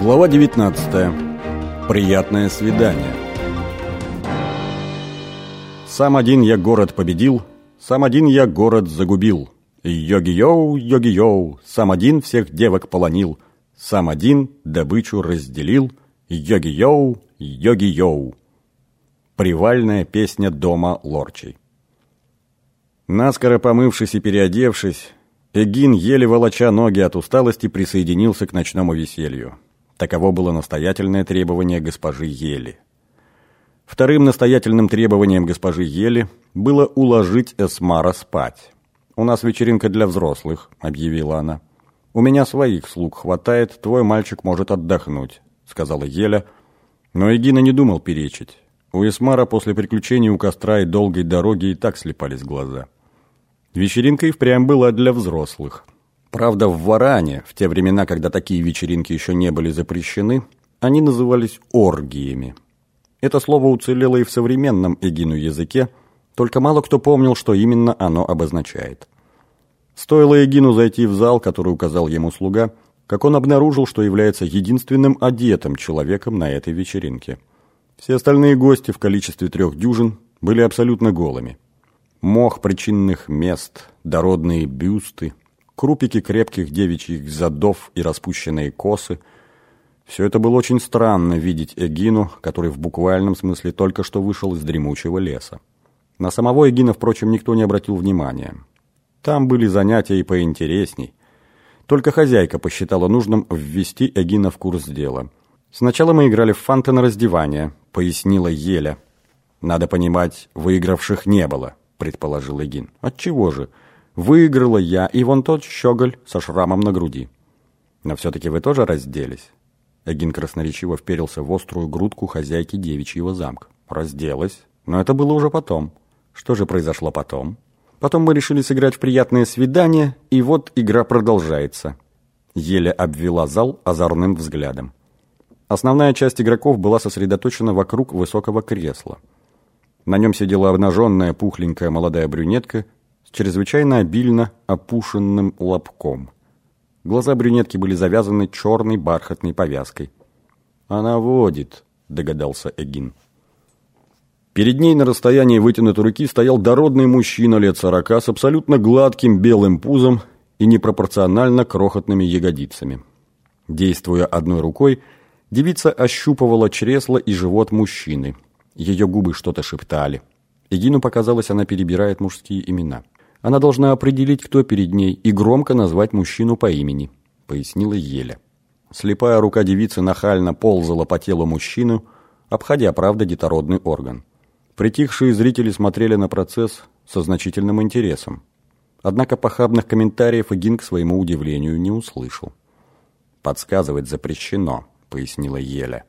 Глава 19. Приятное свидание. Сам один я город победил, сам один я город загубил. Йоги-йоу, йоги-йоу, сам один всех девок полонил, сам один добычу разделил. Йоги-йоу, йоги-йоу. Привальная песня дома Лорчей. Наскоро помывшись и переодевшись, Эгин, еле волоча ноги от усталости, присоединился к ночному веселью. Таково было настоятельное требование госпожи Ели. Вторым настоятельным требованием госпожи Ели было уложить Эсмара спать. «У нас вечеринка для взрослых», — объявила она. «У меня своих слуг хватает, твой мальчик может отдохнуть», — сказала Еля. Но Эгина не думал перечить. У Эсмара после приключений у костра и долгой дороги и так слепались глаза. Вечеринка и впрямь была для взрослых. Правда, в Варане, в те времена, когда такие вечеринки еще не были запрещены, они назывались оргиями. Это слово уцелело и в современном Эгину языке, только мало кто помнил, что именно оно обозначает. Стоило Эгину зайти в зал, который указал ему слуга, как он обнаружил, что является единственным одетым человеком на этой вечеринке. Все остальные гости в количестве трех дюжин были абсолютно голыми. Мох причинных мест, дородные бюсты – крупики крепких девичьих задов и распущенные косы. Все это было очень странно видеть Эгину, который в буквальном смысле только что вышел из дремучего леса. На самого Эгина, впрочем, никто не обратил внимания. Там были занятия и поинтересней. Только хозяйка посчитала нужным ввести Эгина в курс дела. «Сначала мы играли в фанты на раздевание», — пояснила Еля. «Надо понимать, выигравших не было», — предположил Эгин. «Отчего же?» Выиграла я и вон тот щеголь со шрамом на груди. Но все-таки вы тоже разделись?» Эгин красноречиво вперился в острую грудку хозяйки девичьего замка. «Разделась. Но это было уже потом. Что же произошло потом?» «Потом мы решили сыграть в приятное свидание, и вот игра продолжается». Еле обвела зал озорным взглядом. Основная часть игроков была сосредоточена вокруг высокого кресла. На нем сидела обнаженная пухленькая молодая брюнетка чрезвычайно обильно опушенным лобком. Глаза брюнетки были завязаны черной бархатной повязкой. «Она водит», — догадался Эгин. Перед ней на расстоянии вытянутой руки стоял дородный мужчина лет сорока с абсолютно гладким белым пузом и непропорционально крохотными ягодицами. Действуя одной рукой, девица ощупывала чресло и живот мужчины. Ее губы что-то шептали. Эгину показалось, она перебирает мужские имена. Она должна определить, кто перед ней, и громко назвать мужчину по имени», — пояснила Еля. Слепая рука девицы нахально ползала по телу мужчину, обходя, правда, детородный орган. Притихшие зрители смотрели на процесс со значительным интересом. Однако похабных комментариев Игин к своему удивлению не услышал. «Подсказывать запрещено», — пояснила Еля.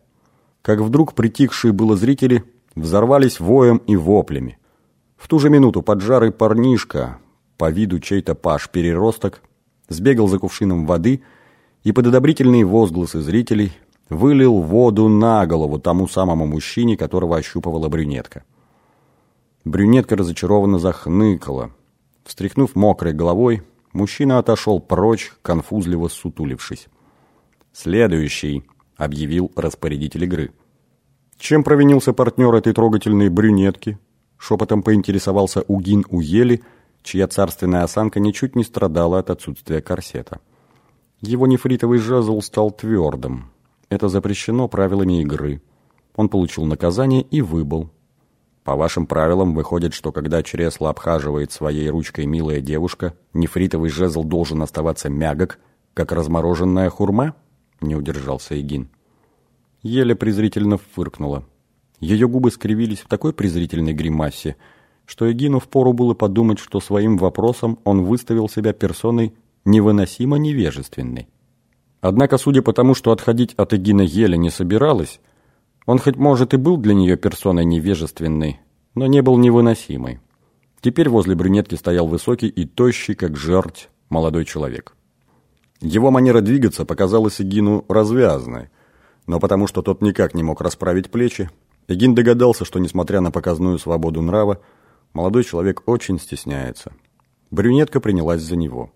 Как вдруг притихшие было зрители взорвались воем и воплями. В ту же минуту поджарый парнишка, по виду чей-то паш-переросток, сбегал за кувшином воды и под одобрительные возгласы зрителей вылил воду на голову тому самому мужчине, которого ощупывала брюнетка. Брюнетка разочарованно захныкала. Встряхнув мокрой головой, мужчина отошел прочь, конфузливо сутулившись. «Следующий», — объявил распорядитель игры. Чем провинился партнер этой трогательной брюнетки? Шепотом поинтересовался Угин Уели — чья царственная осанка ничуть не страдала от отсутствия корсета. Его нефритовый жезл стал твердым. Это запрещено правилами игры. Он получил наказание и выбыл. По вашим правилам выходит, что когда чресло обхаживает своей ручкой милая девушка, нефритовый жезл должен оставаться мягок, как размороженная хурма? Не удержался Игин. Еле презрительно фыркнула. Ее губы скривились в такой презрительной гримасе, что Эгину впору было подумать, что своим вопросом он выставил себя персоной невыносимо невежественной. Однако, судя по тому, что отходить от Эгина еле не собиралась, он хоть, может, и был для нее персоной невежественной, но не был невыносимой. Теперь возле брюнетки стоял высокий и тощий, как жерть, молодой человек. Его манера двигаться показалась Эгину развязной, но потому что тот никак не мог расправить плечи, Эгин догадался, что, несмотря на показную свободу нрава, Молодой человек очень стесняется. Брюнетка принялась за него.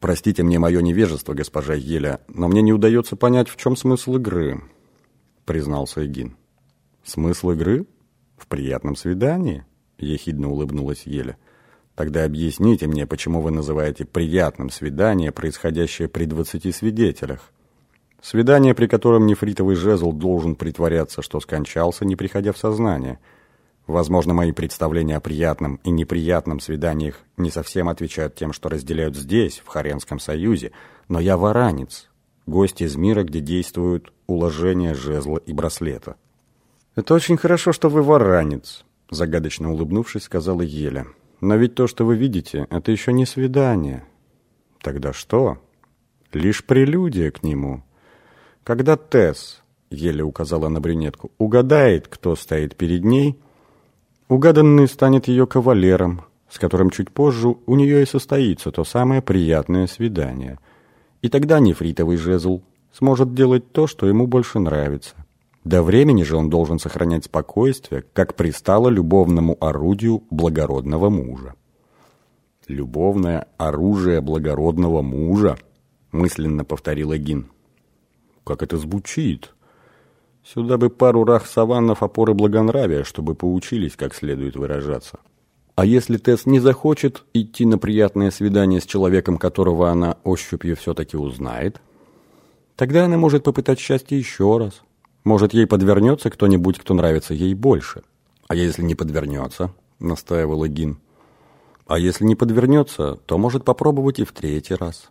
Простите мне мое невежество, госпожа Еля, но мне не удается понять, в чем смысл игры, признался Эгин. Смысл игры? В приятном свидании? Ехидно улыбнулась Еля. Тогда объясните мне, почему вы называете приятным свидание, происходящее при двадцати свидетелях? Свидание, при котором нефритовый жезл должен притворяться, что скончался, не приходя в сознание. Возможно, мои представления о приятном и неприятном свиданиях не совсем отвечают тем, что разделяют здесь, в Харенском союзе, но я варанец, гость из мира, где действуют уложения жезла и браслета. «Это очень хорошо, что вы варанец», — загадочно улыбнувшись, сказала Еля. «Но ведь то, что вы видите, это еще не свидание». «Тогда что?» «Лишь прелюдия к нему». Когда Тесс, еле указала на брюнетку, угадает, кто стоит перед ней, угаданный станет ее кавалером, с которым чуть позже у нее и состоится то самое приятное свидание. И тогда нефритовый жезл сможет делать то, что ему больше нравится. До времени же он должен сохранять спокойствие, как пристало любовному орудию благородного мужа. «Любовное оружие благородного мужа», — мысленно повторил Эгин. Как это звучит? Сюда бы пару рах саваннов опоры благонравия, чтобы поучились, как следует выражаться. А если Тесс не захочет идти на приятное свидание с человеком, которого она ощупью все-таки узнает, тогда она может попытать счастье еще раз. Может, ей подвернется кто-нибудь, кто нравится ей больше. А если не подвернется, настаивал Гин. А если не подвернется, то может попробовать и в третий раз.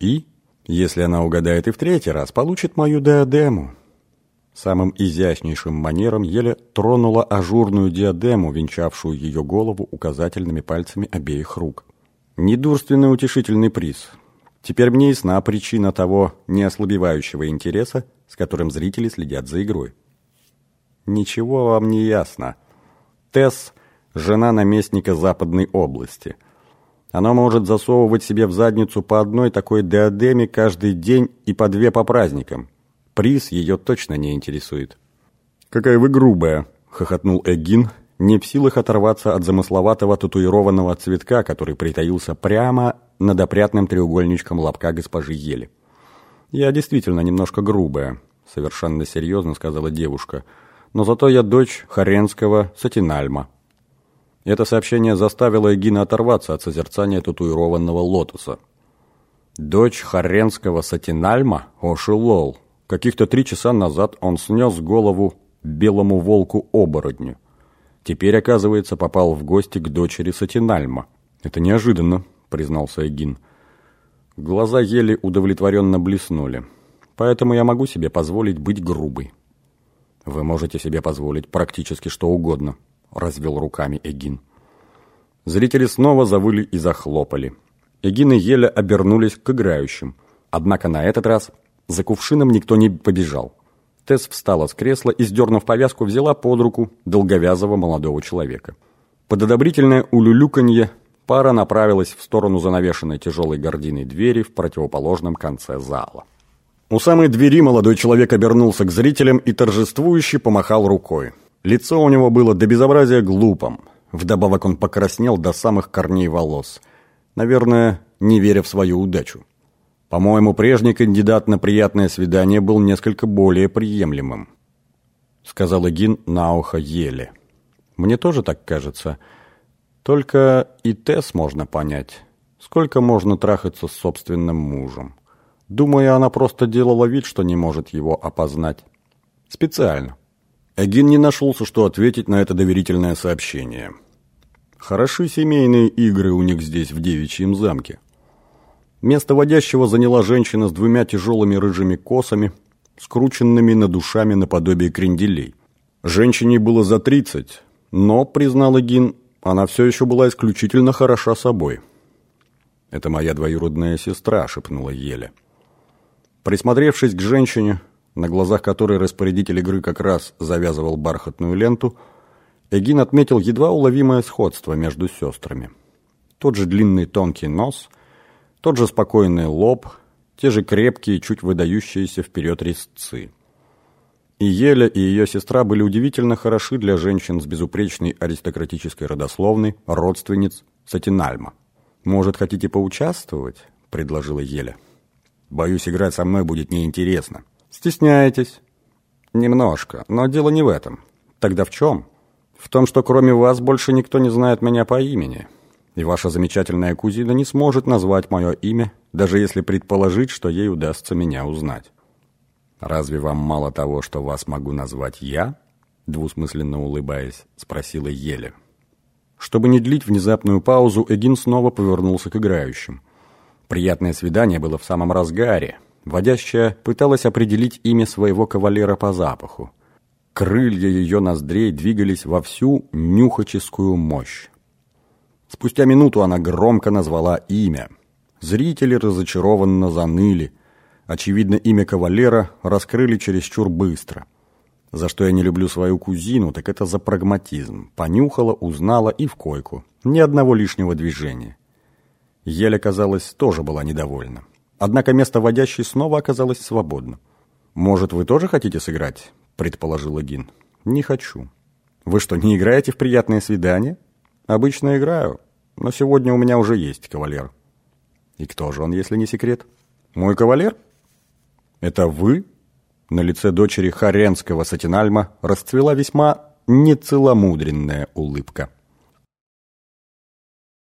И если она угадает и в третий раз, получит мою диадему. Самым изящнейшим манером еле тронула ажурную диадему, венчавшую ее голову указательными пальцами обеих рук. Недурственный утешительный приз. Теперь мне ясна причина того неослабевающего интереса, с которым зрители следят за игрой. Ничего вам не ясно. Тесс – жена наместника Западной области – она может засовывать себе в задницу по одной такой диадеме каждый день и по две по праздникам. Приз ее точно не интересует. «Какая вы грубая!» — хохотнул Эгин, не в силах оторваться от замысловатого татуированного цветка, который притаился прямо над опрятным треугольничком лобка госпожи Ели. «Я действительно немножко грубая», — совершенно серьезно сказала девушка, «но зато я дочь Харенского Сатинальма». Это сообщение заставило Эгина оторваться от созерцания татуированного лотоса. Дочь Харенского Сатинальма ошелол. Каких-то три часа назад он снес голову белому волку-оборотню. Теперь, оказывается, попал в гости к дочери Сатинальма. «Это неожиданно», — признался Эгин. Глаза еле удовлетворенно блеснули. «Поэтому я могу себе позволить быть грубой». «Вы можете себе позволить практически что угодно», развел руками Эгин. Зрители снова завыли и захлопали. Эгин и Еля обернулись к играющим. Однако на этот раз за кувшином никто не побежал. Тесс встала с кресла и, сдернув повязку, взяла под руку долговязого молодого человека. Под одобрительное улюлюканье пара направилась в сторону занавешенной тяжелой гординой двери в противоположном конце зала. У самой двери молодой человек обернулся к зрителям и торжествующе помахал рукой. Лицо у него было до безобразия глупым. Вдобавок он покраснел до самых корней волос. Наверное, не веря в свою удачу. По-моему, прежний кандидат на приятное свидание был несколько более приемлемым. Сказал Эгин на ухо еле. Мне тоже так кажется. Только и Тесс можно понять. Сколько можно трахаться с собственным мужем? Думаю, она просто делала вид, что не может его опознать. Специально. Эгин не нашелся, что ответить на это доверительное сообщение. Хороши семейные игры у них здесь, в девичьем замке. Место водящего заняла женщина с двумя тяжелыми рыжими косами, скрученными над ушами наподобие кренделей. Женщине было за тридцать, но, признал Эгин, она все еще была исключительно хороша собой. «Это моя двоюродная сестра», — шепнула Еля. Присмотревшись к женщине, на глазах которой распорядитель игры как раз завязывал бархатную ленту, Эгин отметил едва уловимое сходство между сестрами. Тот же длинный тонкий нос, тот же спокойный лоб, те же крепкие, чуть выдающиеся вперед резцы. И Еля, и ее сестра были удивительно хороши для женщин с безупречной аристократической родословной, родственниц Сатинальма. «Может, хотите поучаствовать?» предложила Еля. «Боюсь, играть со мной будет неинтересно». «Стесняетесь?» «Немножко, но дело не в этом. Тогда в чем?» «В том, что кроме вас больше никто не знает меня по имени. И ваша замечательная кузина не сможет назвать мое имя, даже если предположить, что ей удастся меня узнать». «Разве вам мало того, что вас могу назвать я?» Двусмысленно улыбаясь, спросила Еля. Чтобы не длить внезапную паузу, Эгин снова повернулся к играющим. Приятное свидание было в самом разгаре. Водящая пыталась определить имя своего кавалера по запаху. Крылья ее ноздрей двигались во всю нюхаческую мощь. Спустя минуту она громко назвала имя. Зрители разочарованно заныли. Очевидно, имя кавалера раскрыли чересчур быстро. За что я не люблю свою кузину, так это за прагматизм. Понюхала, узнала и в койку. Ни одного лишнего движения. Еля, казалось, тоже была недовольна. Однако место водящей снова оказалось свободно. «Может, вы тоже хотите сыграть?» – предположил Гин. «Не хочу». «Вы что, не играете в приятные свидания?» «Обычно играю, но сегодня у меня уже есть кавалер». «И кто же он, если не секрет?» «Мой кавалер?» «Это вы?» На лице дочери Харенского Сатинальма расцвела весьма нецеломудренная улыбка.